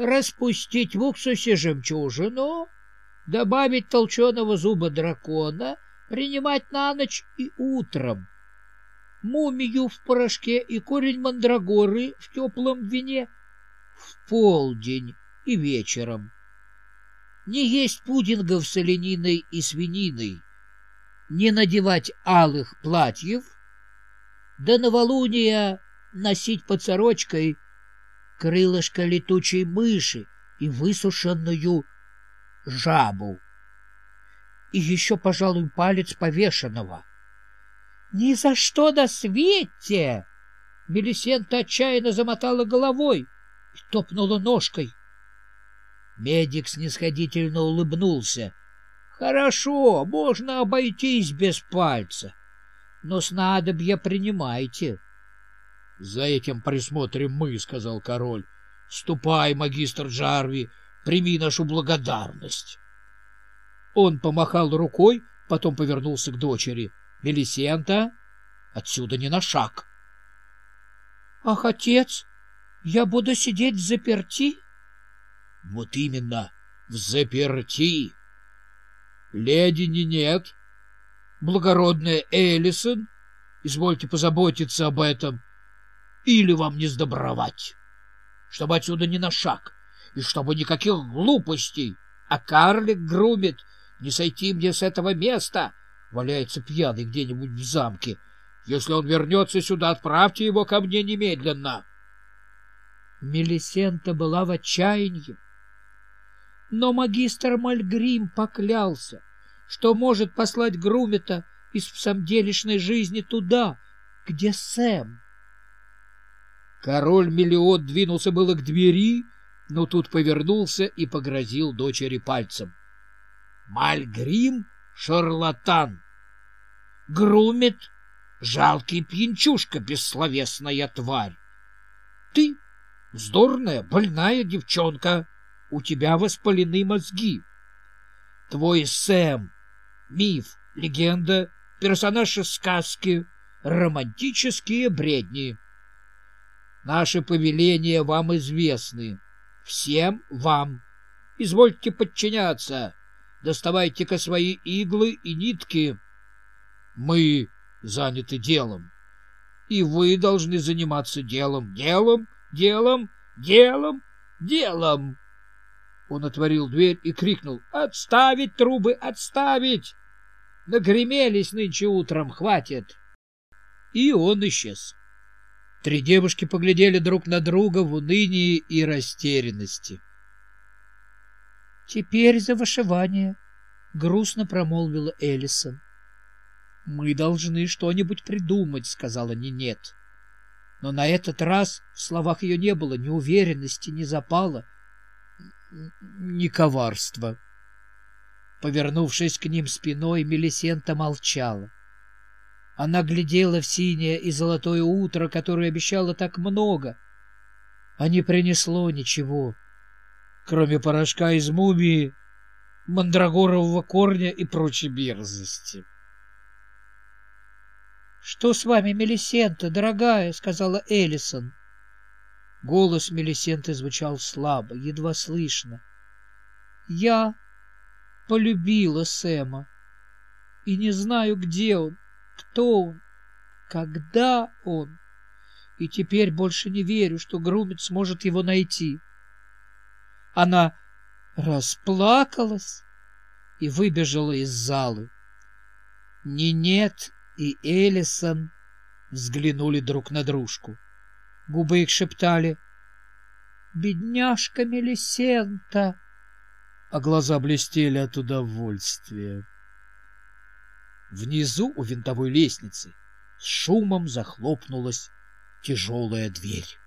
распустить в уксусе жемчужину, добавить толченого зуба дракона, принимать на ночь и утром, мумию в порошке и корень мандрагоры в теплом вине в полдень и вечером. Не есть пудингов с олениной и свининой, не надевать алых платьев, до новолуния носить под сорочкой крылышко летучей мыши и высушенную жабу. И еще, пожалуй, палец повешенного. — Ни за что на свете! Мелисента отчаянно замотала головой и топнула ножкой. Медик снисходительно улыбнулся. — Хорошо, можно обойтись без пальца, но снадобья принимайте. — За этим присмотрим мы, — сказал король. — Ступай, магистр Джарви, прими нашу благодарность. Он помахал рукой, потом повернулся к дочери. — Мелисента, отсюда не на шаг. — Ах, отец, я буду сидеть в заперти? — Вот именно, в заперти. Леди не нет. Благородная Элисон, извольте позаботиться об этом. Или вам не сдобровать, чтобы отсюда не на шаг, и чтобы никаких глупостей. А карлик грубит, не сойти мне с этого места, валяется пьяный где-нибудь в замке. Если он вернется сюда, отправьте его ко мне немедленно. Мелисента была в отчаянии. Но магистр Мальгрим поклялся, что может послать Грумета из всамделишной жизни туда, где Сэм. Король Мелиот двинулся было к двери, но тут повернулся и погрозил дочери пальцем. Мальгрим — шарлатан. Грумет — жалкий пьянчушка, бессловесная тварь. Ты — вздорная, больная девчонка, у тебя воспалены мозги. Твой Сэм — миф, легенда, персонаж из сказки, романтические бредни. Наши повеления вам известны. Всем вам. Извольте подчиняться. Доставайте-ка свои иглы и нитки. Мы заняты делом. И вы должны заниматься делом, делом, делом, делом, делом. Он отворил дверь и крикнул «Отставить трубы! Отставить! Нагремелись нынче утром, хватит!» И он исчез. Три девушки поглядели друг на друга в унынии и растерянности. «Теперь за вышивание», — грустно промолвила Эллисон. «Мы должны что-нибудь придумать», — сказала Нинет. Но на этот раз в словах ее не было ни уверенности, ни запала, ни коварства. Повернувшись к ним спиной, Мелисента молчала. Она глядела в синее и золотое утро, которое обещало так много, а не принесло ничего, кроме порошка из мумии, мандрагорового корня и прочей мерзости. — Что с вами, Мелисента, дорогая? — сказала Эллисон. Голос Мелисенты звучал слабо, едва слышно. — Я полюбила Сэма и не знаю, где он кто он, когда он, и теперь больше не верю, что Грумит сможет его найти. Она расплакалась и выбежала из залы. Нинет и Элисон взглянули друг на дружку. Губы их шептали «Бедняжка Мелисента!» а глаза блестели от удовольствия. Внизу у винтовой лестницы с шумом захлопнулась тяжелая дверь.